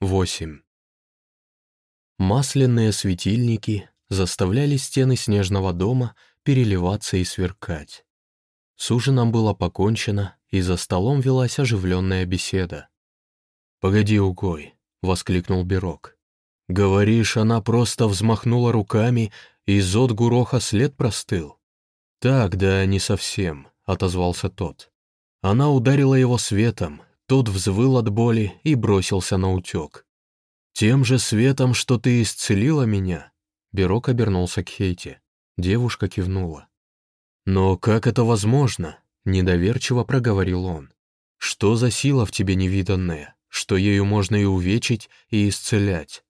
8. Масляные светильники заставляли стены снежного дома переливаться и сверкать. С ужином было покончено, и за столом велась оживленная беседа. «Погоди, Угой!» — воскликнул Бирок. «Говоришь, она просто взмахнула руками, и из от Гуроха след простыл?» «Так, да не совсем», — отозвался тот. Она ударила его светом, тот взвыл от боли и бросился на утек. «Тем же светом, что ты исцелила меня?» Бирок обернулся к Хейте. Девушка кивнула. «Но как это возможно?» — недоверчиво проговорил он. «Что за сила в тебе невиданная, что ею можно и увечить, и исцелять?»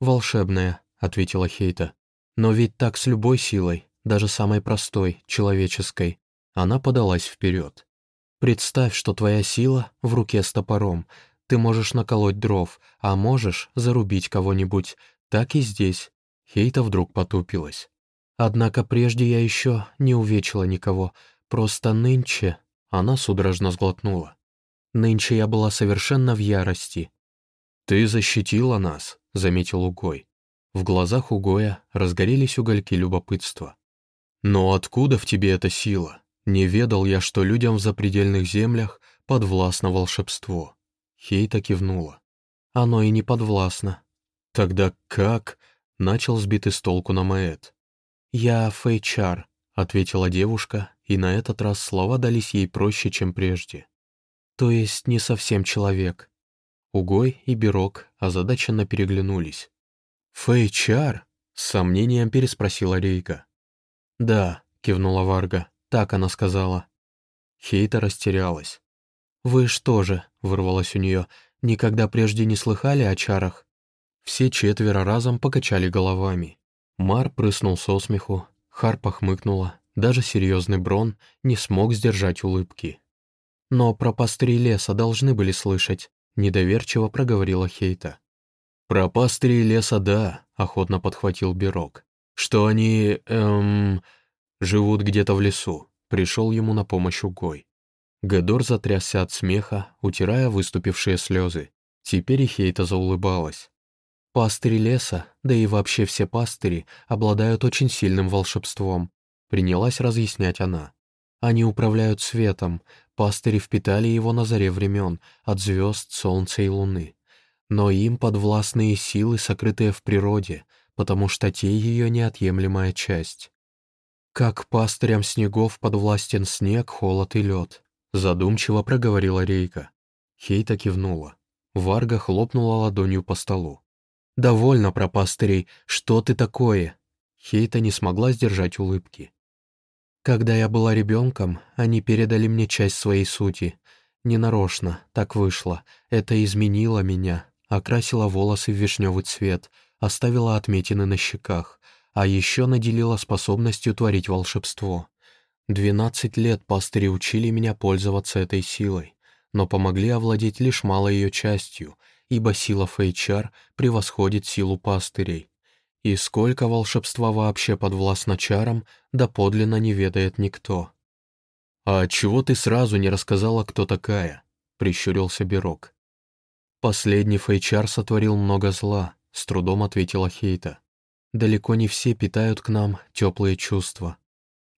«Волшебная», — ответила Хейта. «Но ведь так с любой силой, даже самой простой, человеческой». Она подалась вперед. Представь, что твоя сила в руке с топором. Ты можешь наколоть дров, а можешь зарубить кого-нибудь. Так и здесь. Хейта вдруг потупилась. Однако прежде я еще не увечила никого. Просто нынче... Она судорожно сглотнула. Нынче я была совершенно в ярости. «Ты защитила нас», — заметил Угой. В глазах Угоя разгорелись угольки любопытства. «Но откуда в тебе эта сила? Не ведал я, что людям в запредельных землях подвластно волшебство. Хейта кивнула. Оно и не подвластно. Тогда как? Начал сбитый с толку на Маэт. Я Фейчар, ответила девушка, и на этот раз слова дались ей проще, чем прежде. То есть не совсем человек. Угой и Бирок озадаченно переглянулись. «Фейчар?» — с сомнением переспросила Рейка. «Да», — кивнула Варга, так она сказала. Хейта растерялась. «Вы что же?» — вырвалось у нее. «Никогда прежде не слыхали о чарах?» Все четверо разом покачали головами. Мар прыснул со смеху, Харпа хмыкнула, даже серьезный Брон не смог сдержать улыбки. «Но про пастырей леса должны были слышать», — недоверчиво проговорила Хейта. «Про пастырей леса, да», — охотно подхватил Бирок. «Что они, эм, живут где-то в лесу. Пришел ему на помощь Угой. Гедор затрясся от смеха, утирая выступившие слезы. Теперь и Хейта заулыбалась. «Пастыри леса, да и вообще все пастыри, обладают очень сильным волшебством», принялась разъяснять она. «Они управляют светом, пастыри впитали его на заре времен, от звезд, солнца и луны. Но им подвластные силы, сокрытые в природе, потому что те ее неотъемлемая часть. «Как пастырям снегов подвластен снег, холод и лед», задумчиво проговорила Рейка. Хейта кивнула. Варга хлопнула ладонью по столу. «Довольно про пастырей, что ты такое?» Хейта не смогла сдержать улыбки. «Когда я была ребенком, они передали мне часть своей сути. Ненарочно, так вышло. Это изменило меня, окрасило волосы в вишневый цвет, оставило отметины на щеках, а еще наделила способностью творить волшебство. Двенадцать лет пастыри учили меня пользоваться этой силой, но помогли овладеть лишь малой ее частью, ибо сила Фейчар превосходит силу пастырей. И сколько волшебства вообще подвластно чарам, да подлинно не ведает никто. «А чего ты сразу не рассказала, кто такая?» — прищурился Бирок. «Последний Фейчар сотворил много зла», — с трудом ответила Хейта далеко не все питают к нам теплые чувства.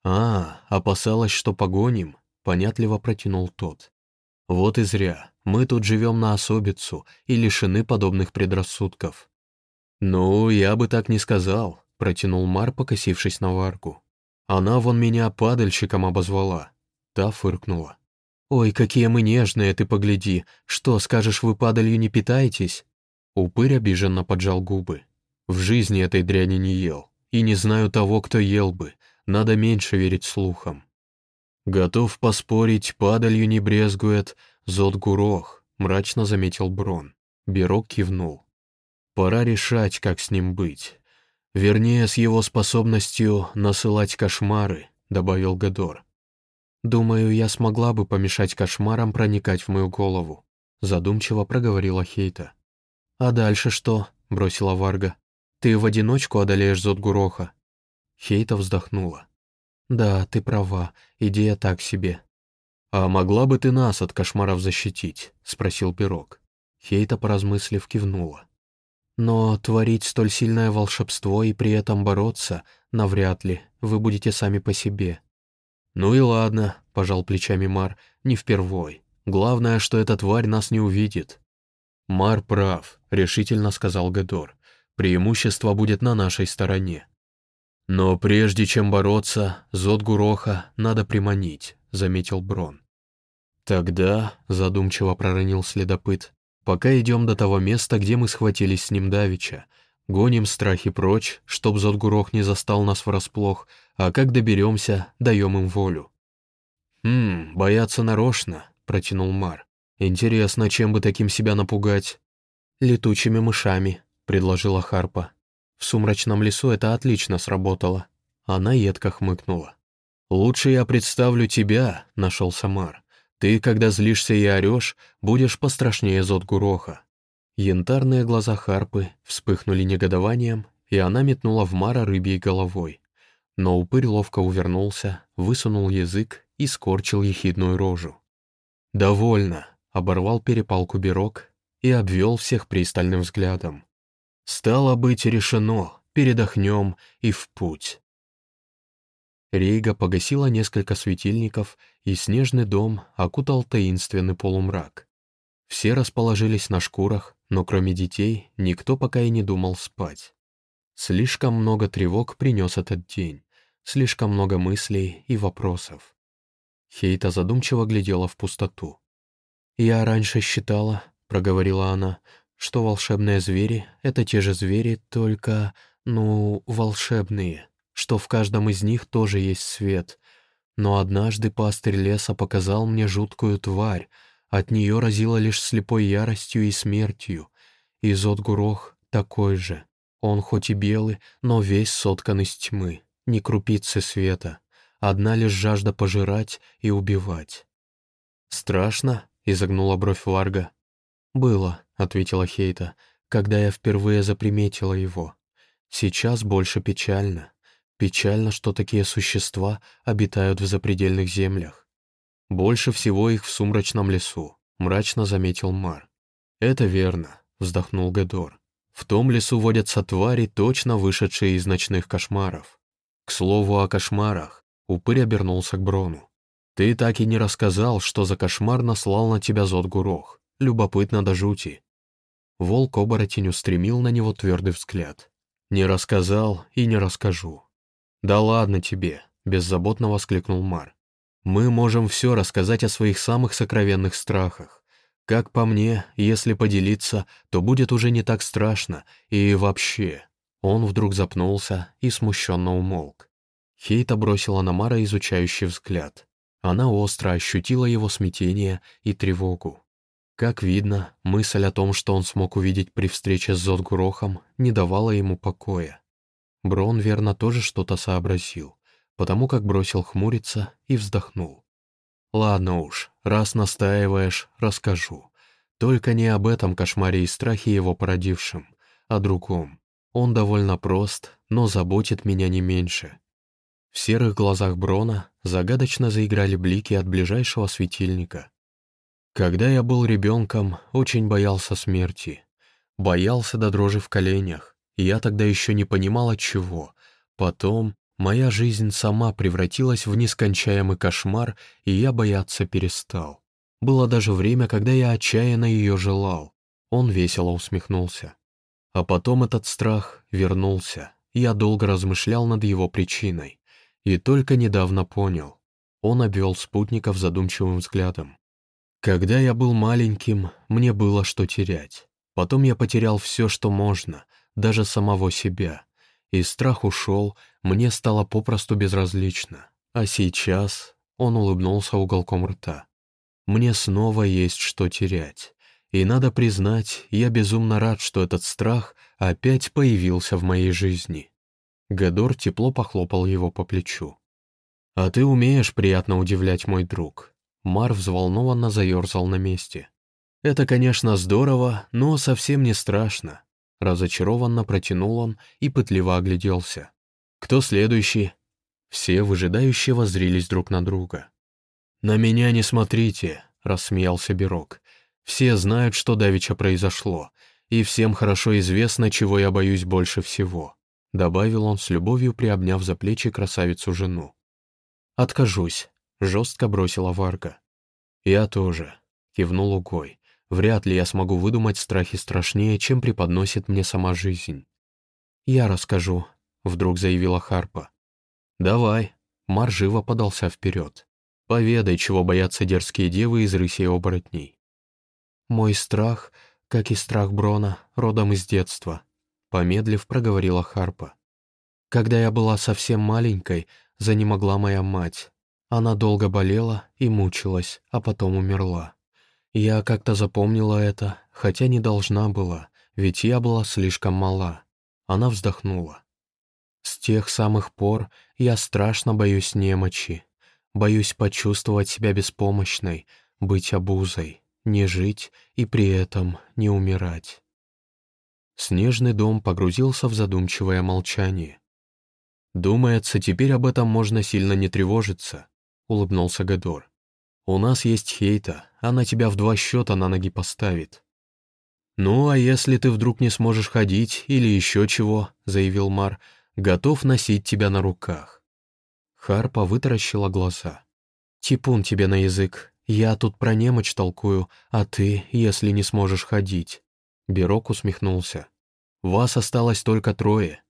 «А, опасалась, что погоним», — понятливо протянул тот. «Вот и зря. Мы тут живем на особицу и лишены подобных предрассудков». «Ну, я бы так не сказал», — протянул Мар, покосившись на варку. «Она вон меня падальщиком обозвала». Та фыркнула. «Ой, какие мы нежные, ты погляди. Что, скажешь, вы падалью не питаетесь?» Упырь обиженно поджал губы. В жизни этой дряни не ел. И не знаю того, кто ел бы. Надо меньше верить слухам. Готов поспорить, падалью не брезгует Зод Гурох, мрачно заметил Брон. Берок кивнул. Пора решать, как с ним быть. Вернее, с его способностью насылать кошмары, добавил Гадор. Думаю, я смогла бы помешать кошмарам проникать в мою голову, задумчиво проговорила Хейта. А дальше что? бросила Варга. Ты в одиночку одолеешь Зодгуроха?» Хейта вздохнула. «Да, ты права, идея так себе». «А могла бы ты нас от кошмаров защитить?» — спросил Пирог. Хейта, поразмыслив, кивнула. «Но творить столь сильное волшебство и при этом бороться, навряд ли, вы будете сами по себе». «Ну и ладно», — пожал плечами Мар, — «не впервой. Главное, что эта тварь нас не увидит». «Мар прав», — решительно сказал Гедор. «Преимущество будет на нашей стороне». «Но прежде чем бороться, Зодгуроха надо приманить», — заметил Брон. «Тогда», — задумчиво проронил следопыт, «пока идем до того места, где мы схватились с ним давеча, гоним страхи прочь, чтоб Зодгурох не застал нас врасплох, а как доберемся, даем им волю». «Хм, бояться нарочно», — протянул Мар. «Интересно, чем бы таким себя напугать?» «Летучими мышами», — предложила Харпа. В сумрачном лесу это отлично сработало. Она едко хмыкнула. «Лучше я представлю тебя», — нашел Самар. «Ты, когда злишься и орешь, будешь пострашнее Зодгуроха». Янтарные глаза Харпы вспыхнули негодованием, и она метнула в Мара рыбьей головой. Но упырь ловко увернулся, высунул язык и скорчил ехидную рожу. «Довольно», — оборвал перепалку Бирок и обвел всех пристальным взглядом. Стало быть, решено, передохнем и в путь. Рейга погасила несколько светильников, и снежный дом окутал таинственный полумрак. Все расположились на шкурах, но кроме детей никто пока и не думал спать. Слишком много тревог принес этот день, слишком много мыслей и вопросов. Хейта задумчиво глядела в пустоту. «Я раньше считала», — проговорила она, что волшебные звери — это те же звери, только, ну, волшебные, что в каждом из них тоже есть свет. Но однажды пастырь леса показал мне жуткую тварь, от нее разило лишь слепой яростью и смертью. И Зодгурох такой же. Он хоть и белый, но весь соткан из тьмы, ни крупицы света, одна лишь жажда пожирать и убивать. «Страшно?» — изогнула бровь Варга. «Было», — ответила Хейта, — «когда я впервые заприметила его. Сейчас больше печально. Печально, что такие существа обитают в запредельных землях. Больше всего их в сумрачном лесу», — мрачно заметил Мар. «Это верно», — вздохнул Гедор. «В том лесу водятся твари, точно вышедшие из ночных кошмаров. К слову о кошмарах, упырь обернулся к Брону. Ты так и не рассказал, что за кошмар наслал на тебя Зод-Гурох. Любопытно до жути. Волк-оборотень устремил на него твердый взгляд. «Не рассказал и не расскажу». «Да ладно тебе», — беззаботно воскликнул Мар. «Мы можем все рассказать о своих самых сокровенных страхах. Как по мне, если поделиться, то будет уже не так страшно, и вообще...» Он вдруг запнулся и смущенно умолк. Хейта бросила на Мара изучающий взгляд. Она остро ощутила его смятение и тревогу. Как видно, мысль о том, что он смог увидеть при встрече с Зодгурохом, не давала ему покоя. Брон верно тоже что-то сообразил, потому как бросил хмуриться и вздохнул. «Ладно уж, раз настаиваешь, расскажу. Только не об этом кошмаре и страхе его породившем, а другом. Он довольно прост, но заботит меня не меньше». В серых глазах Брона загадочно заиграли блики от ближайшего светильника — когда я был ребенком, очень боялся смерти. Боялся до дрожи в коленях, я тогда еще не понимал от чего. Потом моя жизнь сама превратилась в нескончаемый кошмар, и я бояться перестал. Было даже время, когда я отчаянно ее желал. Он весело усмехнулся. А потом этот страх вернулся. Я долго размышлял над его причиной. И только недавно понял. Он обвел спутников задумчивым взглядом. Когда я был маленьким, мне было что терять. Потом я потерял все, что можно, даже самого себя. И страх ушел, мне стало попросту безразлично. А сейчас он улыбнулся уголком рта. Мне снова есть что терять. И надо признать, я безумно рад, что этот страх опять появился в моей жизни. Гадор тепло похлопал его по плечу. «А ты умеешь приятно удивлять, мой друг. Мар взволнованно заерзал на месте. «Это, конечно, здорово, но совсем не страшно». Разочарованно протянул он и пытливо огляделся. «Кто следующий?» Все выжидающие воззрились друг на друга. «На меня не смотрите», — рассмеялся Бирок. Все знают, что давеча произошло, и всем хорошо известно, чего я боюсь больше всего», — добавил он с любовью, приобняв за плечи красавицу-жену. «Откажусь», — жестко бросила Варга. «Я тоже», — кивнул Угой. «Вряд ли я смогу выдумать страхи страшнее, чем преподносит мне сама жизнь». «Я расскажу», — вдруг заявила Харпа. «Давай», — Мар живо подался вперед. «Поведай, чего боятся дерзкие девы из рысей оборотней». «Мой страх, как и страх Брона, родом из детства», — помедлив проговорила Харпа. «Когда я была совсем маленькой, занемогла моя мать. Она долго болела и мучилась, а потом умерла. Я как-то запомнила это, хотя не должна была, ведь я была слишком мала». Она вздохнула. «С тех самых пор я страшно боюсь немочи, боюсь почувствовать себя беспомощной, быть обузой» не жить и при этом не умирать. Снежный дом погрузился в задумчивое молчание. «Думается, теперь об этом можно сильно не тревожиться», — улыбнулся Гадор. «У нас есть Хейта, она тебя в два счета на ноги поставит». «Ну, а если ты вдруг не сможешь ходить или еще чего», — заявил Мар, — «готов носить тебя на руках». Харпа вытаращила глаза. «Типун тебе на язык, «Я тут про немочь толкую, а ты, если не сможешь ходить». Бирок усмехнулся. «Вас осталось только трое».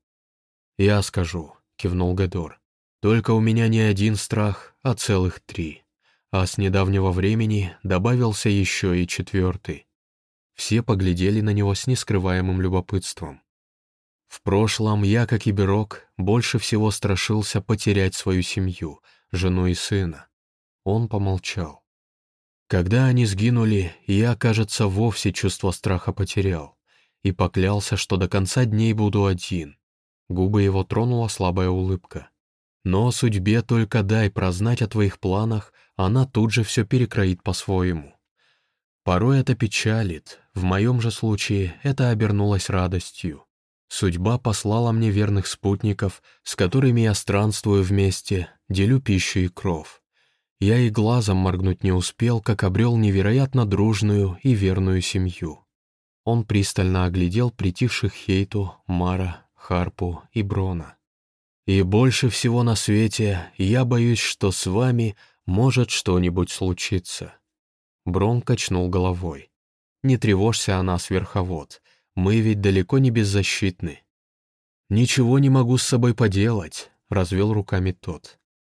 «Я скажу», — кивнул Гедор. «Только у меня не один страх, а целых три. А с недавнего времени добавился еще и четвертый». Все поглядели на него с нескрываемым любопытством. В прошлом я, как и Бирок, больше всего страшился потерять свою семью, жену и сына. Он помолчал. Когда они сгинули, я, кажется, вовсе чувство страха потерял и поклялся, что до конца дней буду один. Губы его тронула слабая улыбка. Но судьбе только дай прознать о твоих планах, она тут же все перекроит по-своему. Порой это печалит, в моем же случае это обернулось радостью. Судьба послала мне верных спутников, с которыми я странствую вместе, делю пищу и кров. Я и глазом моргнуть не успел, как обрел невероятно дружную и верную семью. Он пристально оглядел притихших Хейту, Мара, Харпу и Брона. «И больше всего на свете я боюсь, что с вами может что-нибудь случиться». Брон качнул головой. «Не тревожься о нас, верховод, мы ведь далеко не беззащитны». «Ничего не могу с собой поделать», — развел руками тот.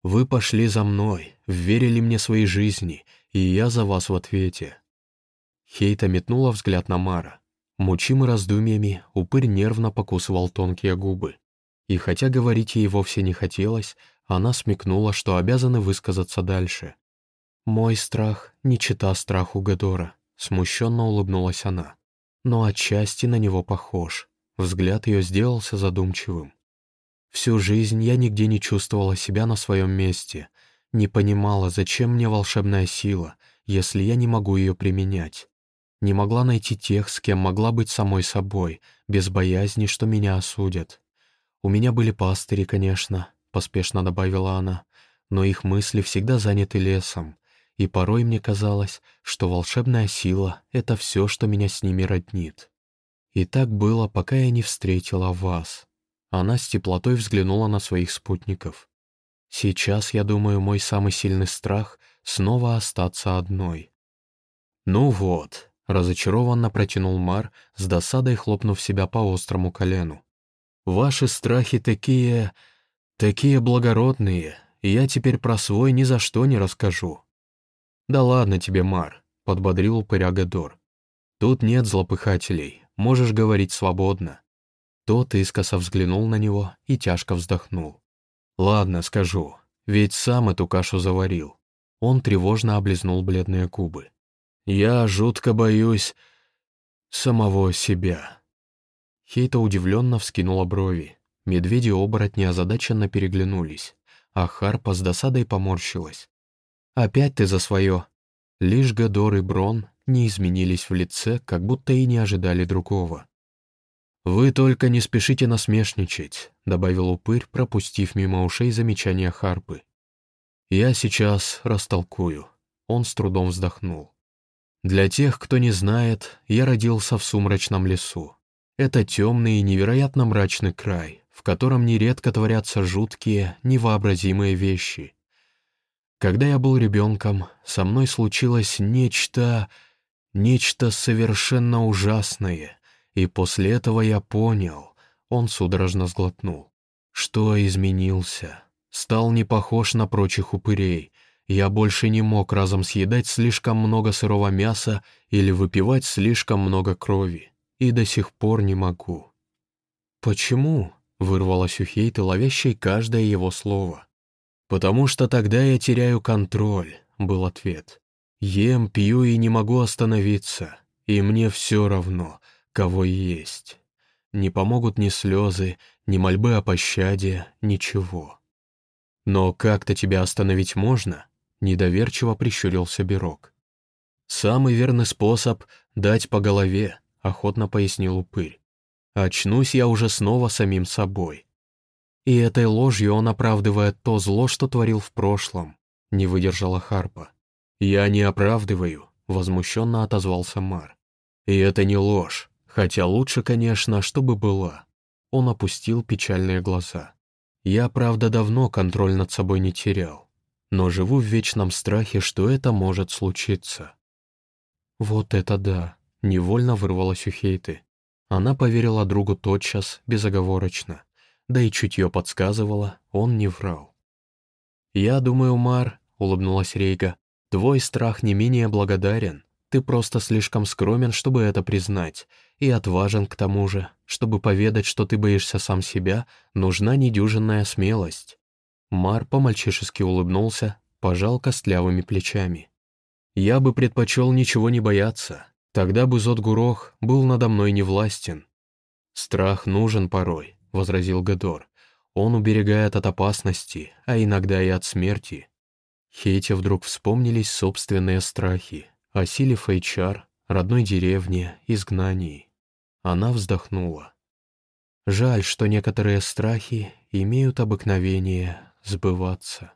Вы пошли за мной, верили мне своей жизни, и я за вас в ответе». Хейта метнула взгляд на Мара. Мучимый раздумьями, упырь нервно покусывал тонкие губы. И хотя говорить ей вовсе не хотелось, она смекнула, что обязаны высказаться дальше. «Мой страх не чита страху Гедора», — смущенно улыбнулась она. «Но отчасти на него похож». Взгляд ее сделался задумчивым. Всю жизнь я нигде не чувствовала себя на своем месте, не понимала, зачем мне волшебная сила, если я не могу ее применять. Не могла найти тех, с кем могла быть самой собой, без боязни, что меня осудят. У меня были пастыри, конечно, поспешно добавила она, но их мысли всегда заняты лесом, и порой мне казалось, что волшебная сила — это все, что меня с ними роднит. И так было, пока я не встретила вас. Она с теплотой взглянула на своих спутников. «Сейчас, я думаю, мой самый сильный страх — снова остаться одной». «Ну вот», — разочарованно протянул Мар, с досадой хлопнув себя по острому колену. «Ваши страхи такие... такие благородные, я теперь про свой ни за что не расскажу». «Да ладно тебе, Мар», — подбодрил упыря Гадор. «Тут нет злопыхателей, можешь говорить свободно». Тот искоса взглянул на него и тяжко вздохнул. «Ладно, скажу, ведь сам эту кашу заварил». Он тревожно облизнул бледные губы. «Я жутко боюсь самого себя». Хейта удивленно вскинула брови. Медведи-оборотни озадаченно переглянулись, а Харпа с досадой поморщилась. «Опять ты за свое!» Лишь Гадор и Брон не изменились в лице, как будто и не ожидали другого. «Вы только не спешите насмешничать», — добавил упырь, пропустив мимо ушей замечания Харпы. «Я сейчас растолкую». Он с трудом вздохнул. Для тех, кто не знает, я родился в сумрачном лесу. Это темный и невероятно мрачный край, в котором нередко творятся жуткие, невообразимые вещи. Когда я был ребенком, со мной случилось нечто... нечто совершенно ужасное, и после этого я понял, он судорожно сглотнул, что изменился, стал не похож на прочих упырей, я больше не мог разом съедать слишком много сырого мяса или выпивать слишком много крови, и до сих пор не могу. «Почему?» — вырвалось у Хейта, ловящей каждое его слово. «Потому что тогда я теряю контроль», — был ответ. «Ем, пью и не могу остановиться, и мне все равно, кого есть. Не помогут ни слезы, ни мольбы о пощаде, ничего». «Но как-то тебя остановить можно?» — недоверчиво прищурился Бирок. «Самый верный способ — дать по голове», — охотно пояснил упырь. «Очнусь я уже снова самим собой. И этой ложью он оправдывает то зло, что творил в прошлом», — не выдержала Харпа. «Я не оправдываю», — возмущенно отозвался Мар. «И это не ложь, хотя лучше, конечно, чтобы была». Он опустил печальные глаза. «Я, правда, давно контроль над собой не терял, но живу в вечном страхе, что это может случиться». «Вот это да!» — невольно вырвалась у Хейты. Она поверила другу тотчас, безоговорочно да и чутье подсказывало, он не врал. «Я думаю, Мар», — улыбнулась Рейга, — «твой страх не менее благодарен. Ты просто слишком скромен, чтобы это признать, и отважен к тому же. Чтобы поведать, что ты боишься сам себя, нужна недюжинная смелость». Мар по-мальчишески улыбнулся, пожал костлявыми плечами. «Я бы предпочел ничего не бояться. Тогда бы Зод-Гурох был надо мной невластен. Страх нужен порой, — возразил Гедор. «Он уберегает от опасности, а иногда и от смерти». Хейте вдруг вспомнились собственные страхи о силе Фейчар, родной деревне, изгнании. Она вздохнула. Жаль, что некоторые страхи имеют обыкновение сбываться.